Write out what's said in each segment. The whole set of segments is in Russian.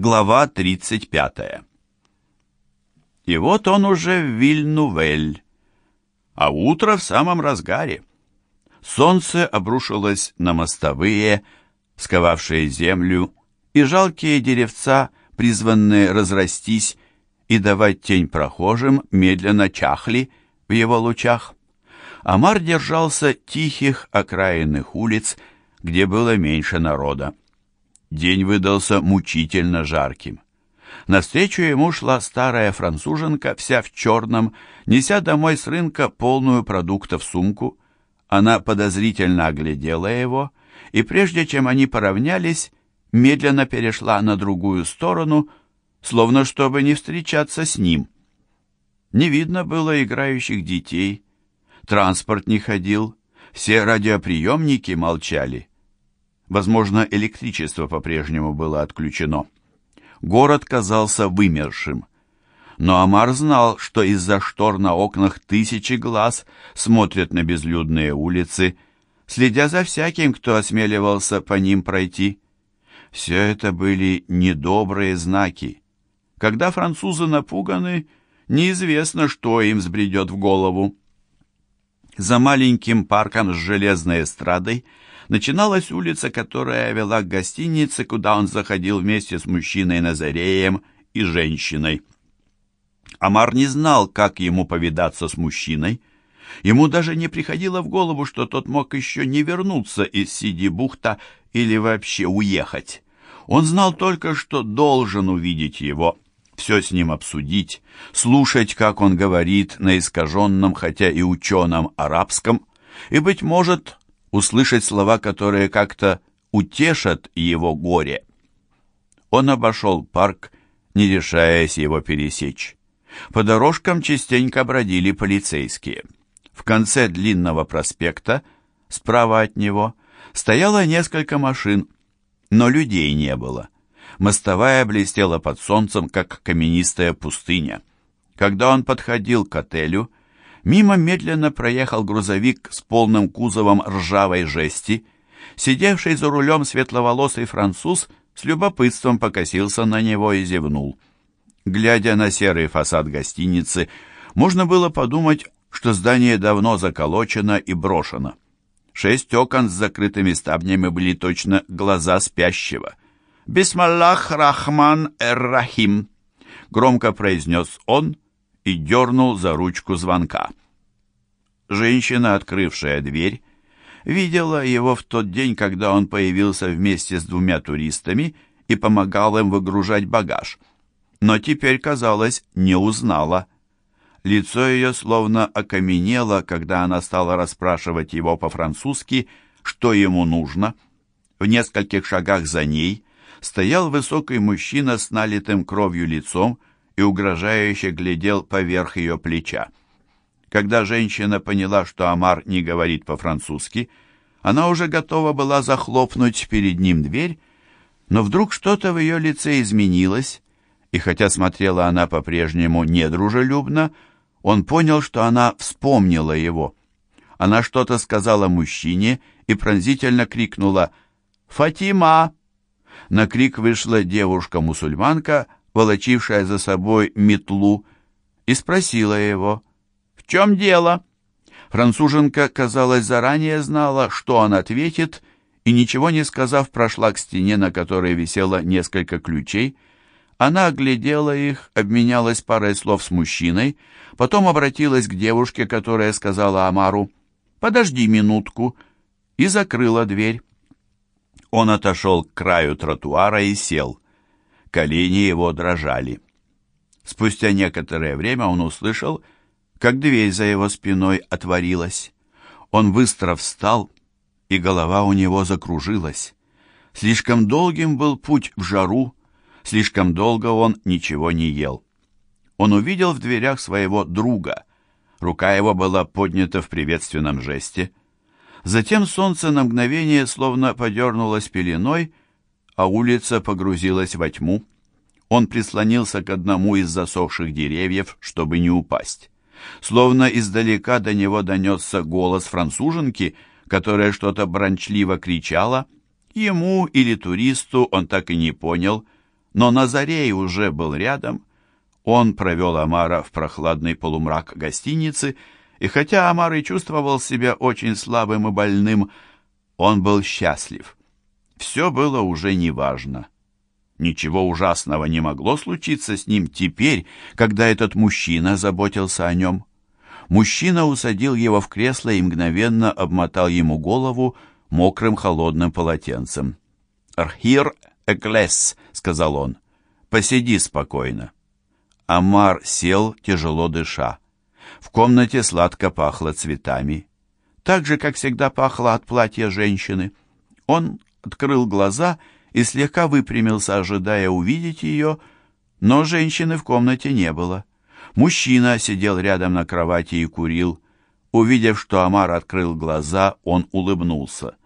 Глава 35. И вот он уже в Вильнувель, а утро в самом разгаре. Солнце обрушилось на мостовые, сковавшие землю, и жалкие деревца, призванные разрастись и давать тень прохожим, медленно чахли в его лучах. Амар держался тихих окраинных улиц, где было меньше народа. День выдался мучительно жарким. Навстречу ему шла старая француженка, вся в черном, неся домой с рынка полную продуктов сумку. Она подозрительно оглядела его, и прежде чем они поравнялись, медленно перешла на другую сторону, словно чтобы не встречаться с ним. Не видно было играющих детей, транспорт не ходил, все радиоприемники молчали. Возможно, электричество по-прежнему было отключено. Город казался вымершим. Но Амар знал, что из-за штор на окнах тысячи глаз смотрят на безлюдные улицы, следя за всяким, кто осмеливался по ним пройти. Все это были недобрые знаки. Когда французы напуганы, неизвестно, что им взбредет в голову. За маленьким парком с железной эстрадой начиналась улица, которая вела к гостинице, куда он заходил вместе с мужчиной Назареем и женщиной. Амар не знал, как ему повидаться с мужчиной. Ему даже не приходило в голову, что тот мог еще не вернуться из Сиди-бухта или вообще уехать. Он знал только, что должен увидеть его, все с ним обсудить, слушать, как он говорит на искаженном, хотя и ученом арабском, и, быть может, услышать слова, которые как-то утешат его горе. Он обошел парк, не решаясь его пересечь. По дорожкам частенько бродили полицейские. В конце длинного проспекта, справа от него, стояло несколько машин, но людей не было. Мостовая блестела под солнцем, как каменистая пустыня. Когда он подходил к отелю, Мимо медленно проехал грузовик с полным кузовом ржавой жести. Сидевший за рулем светловолосый француз с любопытством покосился на него и зевнул. Глядя на серый фасад гостиницы, можно было подумать, что здание давно заколочено и брошено. Шесть окон с закрытыми ставнями были точно глаза спящего. «Бисмаллах Рахман Эр-Рахим», — громко произнес он, — и дернул за ручку звонка. Женщина, открывшая дверь, видела его в тот день, когда он появился вместе с двумя туристами и помогал им выгружать багаж. Но теперь, казалось, не узнала. Лицо ее словно окаменело, когда она стала расспрашивать его по-французски, что ему нужно. В нескольких шагах за ней стоял высокий мужчина с налитым кровью лицом и угрожающе глядел поверх ее плеча. Когда женщина поняла, что Амар не говорит по-французски, она уже готова была захлопнуть перед ним дверь, но вдруг что-то в ее лице изменилось, и хотя смотрела она по-прежнему недружелюбно, он понял, что она вспомнила его. Она что-то сказала мужчине и пронзительно крикнула «Фатима!». На крик вышла девушка-мусульманка, волочившая за собой метлу, и спросила его, «В чем дело?» Француженка, казалось, заранее знала, что он ответит, и, ничего не сказав, прошла к стене, на которой висело несколько ключей. Она оглядела их, обменялась парой слов с мужчиной, потом обратилась к девушке, которая сказала Амару, «Подожди минутку», и закрыла дверь. Он отошел к краю тротуара и сел колени его дрожали. Спустя некоторое время он услышал, как дверь за его спиной отворилась. Он быстро встал, и голова у него закружилась. Слишком долгим был путь в жару, слишком долго он ничего не ел. Он увидел в дверях своего друга. Рука его была поднята в приветственном жесте. Затем солнце на мгновение словно подернулось пеленой, а улица погрузилась во тьму. Он прислонился к одному из засохших деревьев, чтобы не упасть. Словно издалека до него донесся голос француженки, которая что-то брончливо кричала. Ему или туристу он так и не понял, но Назарей уже был рядом. Он провел Амара в прохладный полумрак гостиницы, и хотя Амар и чувствовал себя очень слабым и больным, он был счастлив. Все было уже неважно. Ничего ужасного не могло случиться с ним теперь, когда этот мужчина заботился о нем. Мужчина усадил его в кресло и мгновенно обмотал ему голову мокрым холодным полотенцем. «Архир эклес», — сказал он, — «посиди спокойно». Амар сел, тяжело дыша. В комнате сладко пахло цветами. Так же, как всегда пахло от платья женщины. Он открыл глаза и слегка выпрямился, ожидая увидеть ее, но женщины в комнате не было. Мужчина сидел рядом на кровати и курил. Увидев, что Амар открыл глаза, он улыбнулся.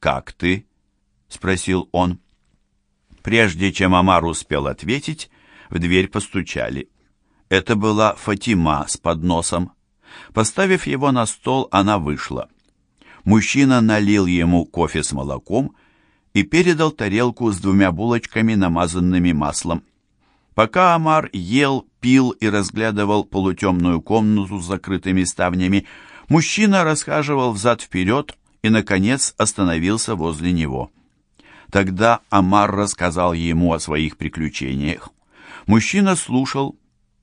«Как ты?» — спросил он. Прежде чем Амар успел ответить, в дверь постучали. Это была Фатима с подносом. Поставив его на стол, она вышла. Мужчина налил ему кофе с молоком и передал тарелку с двумя булочками, намазанными маслом. Пока Амар ел, пил и разглядывал полутемную комнату с закрытыми ставнями, мужчина расхаживал взад-вперед и, наконец, остановился возле него. Тогда Амар рассказал ему о своих приключениях. Мужчина слушал,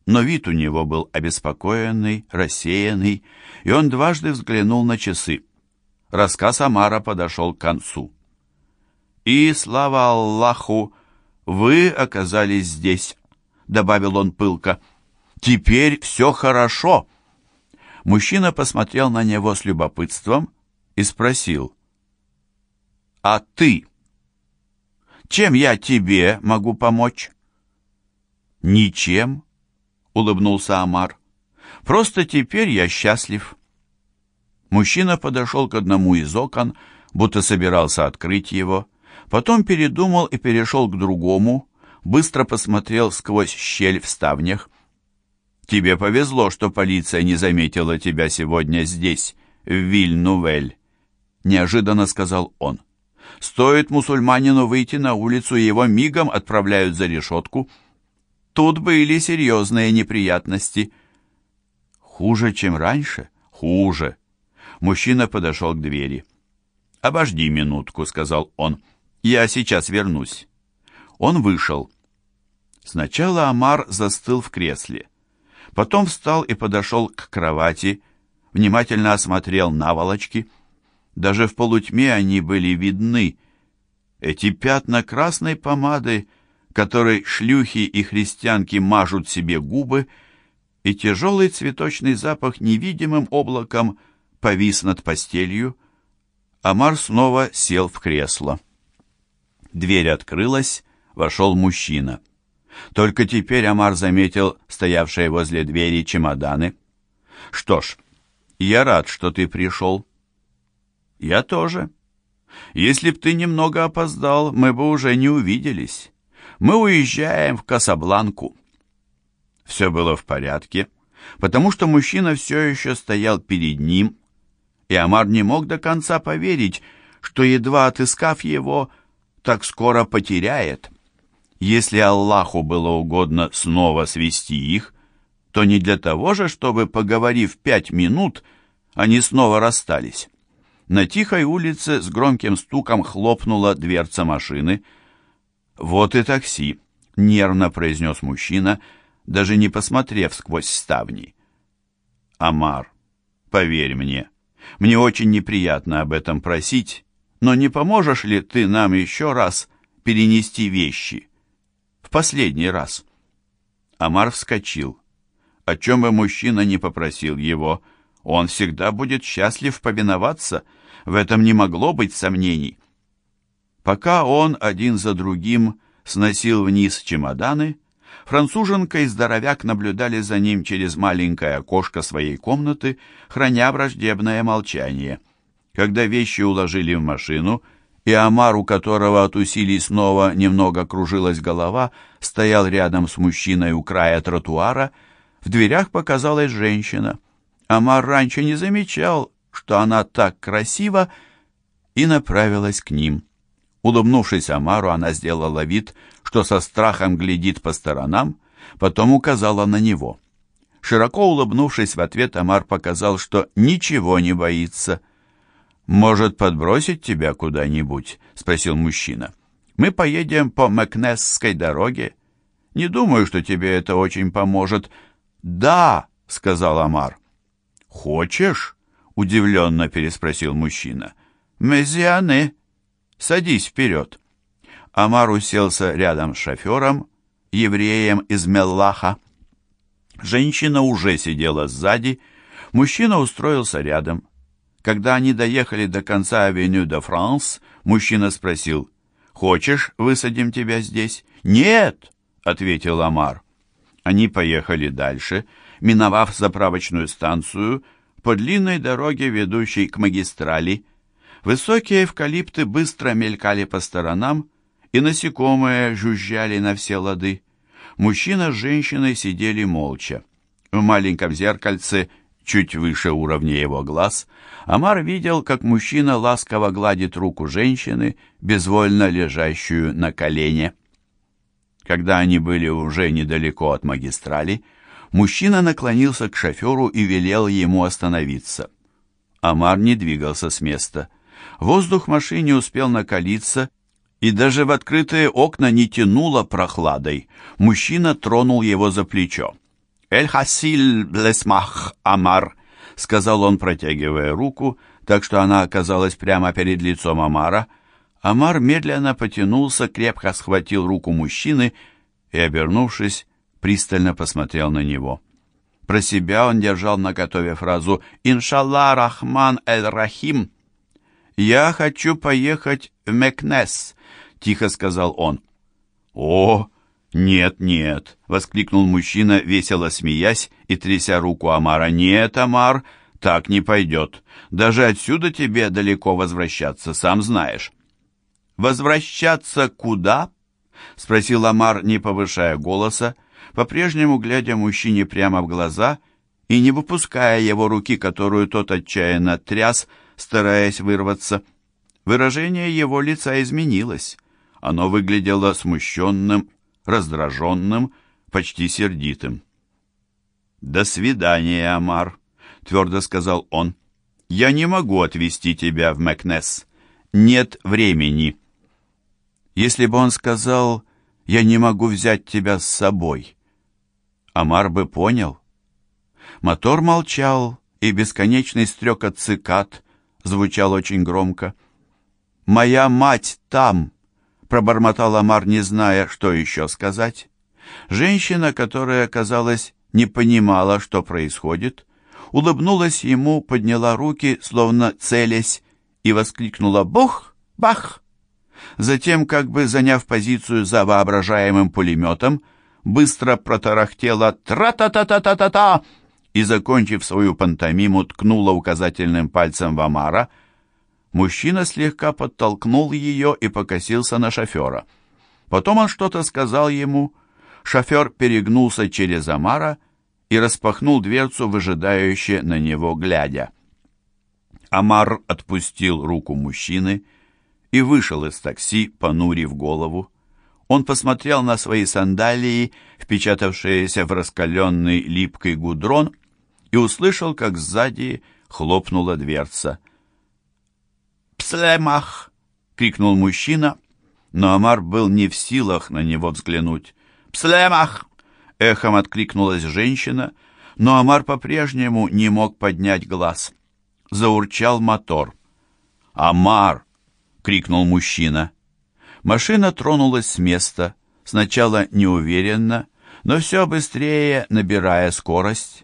но вид у него был обеспокоенный, рассеянный, и он дважды взглянул на часы. Рассказ Амара подошел к концу. «И, слава Аллаху, вы оказались здесь», — добавил он пылко. «Теперь все хорошо». Мужчина посмотрел на него с любопытством и спросил. «А ты? Чем я тебе могу помочь?» «Ничем», — улыбнулся Амар. «Просто теперь я счастлив». Мужчина подошел к одному из окон, будто собирался открыть его, потом передумал и перешел к другому, быстро посмотрел сквозь щель в ставнях. «Тебе повезло, что полиция не заметила тебя сегодня здесь, в Виль-Нувель», — неожиданно сказал он. «Стоит мусульманину выйти на улицу, его мигом отправляют за решетку». Тут были серьезные неприятности. Хуже, чем раньше? Хуже. Мужчина подошел к двери. «Обожди минутку», — сказал он. «Я сейчас вернусь». Он вышел. Сначала Амар застыл в кресле. Потом встал и подошел к кровати, внимательно осмотрел наволочки. Даже в полутьме они были видны. Эти пятна красной помады — которой шлюхи и христианки мажут себе губы, и тяжелый цветочный запах невидимым облаком повис над постелью. Амар снова сел в кресло. Дверь открылась, вошел мужчина. Только теперь Амар заметил стоявшие возле двери чемоданы. «Что ж, я рад, что ты пришел». «Я тоже. Если б ты немного опоздал, мы бы уже не увиделись». Мы уезжаем в Касабланку. Все было в порядке, потому что мужчина все еще стоял перед ним, и Амар не мог до конца поверить, что, едва отыскав его, так скоро потеряет. Если Аллаху было угодно снова свести их, то не для того же, чтобы, поговорив пять минут, они снова расстались. На тихой улице с громким стуком хлопнула дверца машины — «Вот и такси», — нервно произнес мужчина, даже не посмотрев сквозь ставни. «Амар, поверь мне, мне очень неприятно об этом просить, но не поможешь ли ты нам еще раз перенести вещи? В последний раз». Амар вскочил. О чем бы мужчина не попросил его, он всегда будет счастлив повиноваться, в этом не могло быть сомнений. Пока он один за другим сносил вниз чемоданы, француженка и здоровяк наблюдали за ним через маленькое окошко своей комнаты, храня враждебное молчание. Когда вещи уложили в машину, и Амар, у которого от усилий снова немного кружилась голова, стоял рядом с мужчиной у края тротуара, в дверях показалась женщина. Амар раньше не замечал, что она так красива, и направилась к ним. Улыбнувшись Амару, она сделала вид, что со страхом глядит по сторонам, потом указала на него. Широко улыбнувшись в ответ, Амар показал, что ничего не боится. «Может, подбросить тебя куда-нибудь?» — спросил мужчина. «Мы поедем по Макнесской дороге. Не думаю, что тебе это очень поможет». «Да», — сказал Амар. «Хочешь?» — удивленно переспросил мужчина. «Мезианы, садись вперед». Амар уселся рядом с шофером, евреем из Меллаха. Женщина уже сидела сзади, мужчина устроился рядом. Когда они доехали до конца авеню де Франс, мужчина спросил, «Хочешь, высадим тебя здесь?» «Нет», — ответил Амар. Они поехали дальше, миновав заправочную станцию, по длинной дороге, ведущей к магистрали. Высокие эвкалипты быстро мелькали по сторонам, и насекомые жужжали на все лады. Мужчина с женщиной сидели молча. В маленьком зеркальце, чуть выше уровня его глаз, Амар видел, как мужчина ласково гладит руку женщины, безвольно лежащую на колене. Когда они были уже недалеко от магистрали, мужчина наклонился к шоферу и велел ему остановиться. Амар не двигался с места. Воздух в машине успел накалиться, и даже в открытые окна не тянуло прохладой. Мужчина тронул его за плечо. «Эль-Хасиль Блесмах Амар», — сказал он, протягивая руку, так что она оказалась прямо перед лицом Амара. Амар медленно потянулся, крепко схватил руку мужчины и, обернувшись, пристально посмотрел на него. Про себя он держал наготове фразу «Иншалла Рахман Эль-Рахим». «Я хочу поехать в Мекнес», тихо сказал он. «О, нет, нет!» — воскликнул мужчина, весело смеясь и тряся руку Амара. «Нет, Амар, так не пойдет. Даже отсюда тебе далеко возвращаться, сам знаешь». «Возвращаться куда?» — спросил Амар, не повышая голоса, по-прежнему глядя мужчине прямо в глаза и не выпуская его руки, которую тот отчаянно тряс, стараясь вырваться. Выражение его лица изменилось. Оно выглядело смущенным, раздраженным, почти сердитым. «До свидания, Амар», — твердо сказал он. «Я не могу отвезти тебя в Макнес. Нет времени». Если бы он сказал «Я не могу взять тебя с собой», Амар бы понял. Мотор молчал, и бесконечный стрекот цикад звучал очень громко. «Моя мать там!» пробормотал Амар, не зная, что еще сказать. Женщина, которая, казалось, не понимала, что происходит, улыбнулась ему, подняла руки, словно целясь, и воскликнула «Бог! Бах!». Затем, как бы заняв позицию за воображаемым пулеметом, быстро протарахтела «Тра-та-та-та-та-та-та!» И, закончив свою пантомиму, ткнула указательным пальцем в Амара – Мужчина слегка подтолкнул ее и покосился на шофера. Потом он что-то сказал ему. Шофер перегнулся через Амара и распахнул дверцу, выжидающе на него глядя. Амар отпустил руку мужчины и вышел из такси, понурив голову. Он посмотрел на свои сандалии, впечатавшиеся в раскаленный липкий гудрон, и услышал, как сзади хлопнула дверца — «Пслемах!» — крикнул мужчина, но Амар был не в силах на него взглянуть. «Пслемах!» — эхом откликнулась женщина, но Амар по-прежнему не мог поднять глаз. Заурчал мотор. «Амар!» — крикнул мужчина. Машина тронулась с места, сначала неуверенно, но все быстрее набирая скорость.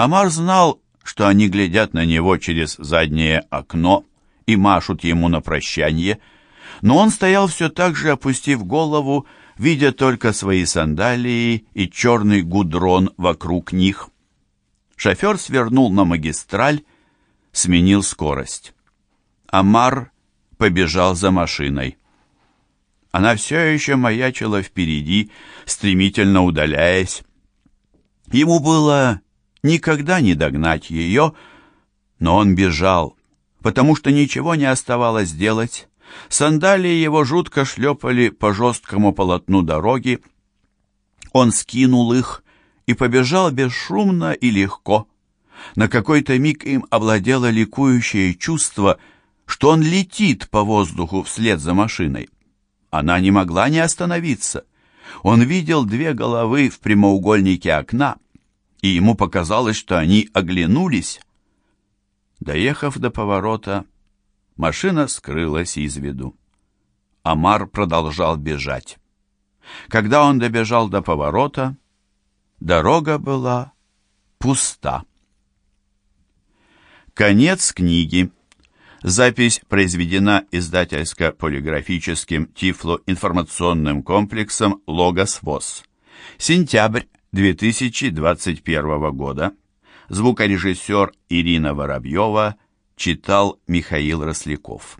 Амар знал, что они глядят на него через заднее окно, и машут ему на прощание, но он стоял все так же, опустив голову, видя только свои сандалии и черный гудрон вокруг них. Шофер свернул на магистраль, сменил скорость. Амар побежал за машиной. Она все еще маячила впереди, стремительно удаляясь. Ему было никогда не догнать ее, но он бежал, потому что ничего не оставалось делать. Сандалии его жутко шлепали по жесткому полотну дороги. Он скинул их и побежал бесшумно и легко. На какой-то миг им овладело ликующее чувство, что он летит по воздуху вслед за машиной. Она не могла не остановиться. Он видел две головы в прямоугольнике окна, и ему показалось, что они оглянулись. Доехав до поворота, машина скрылась из виду. Амар продолжал бежать. Когда он добежал до поворота, дорога была пуста. Конец книги. Запись произведена издательско-полиграфическим тифлоинформационным комплексом «Логос ВОЗ». Сентябрь 2021 года. Звукорежиссер Ирина Воробьева читал Михаил Росляков.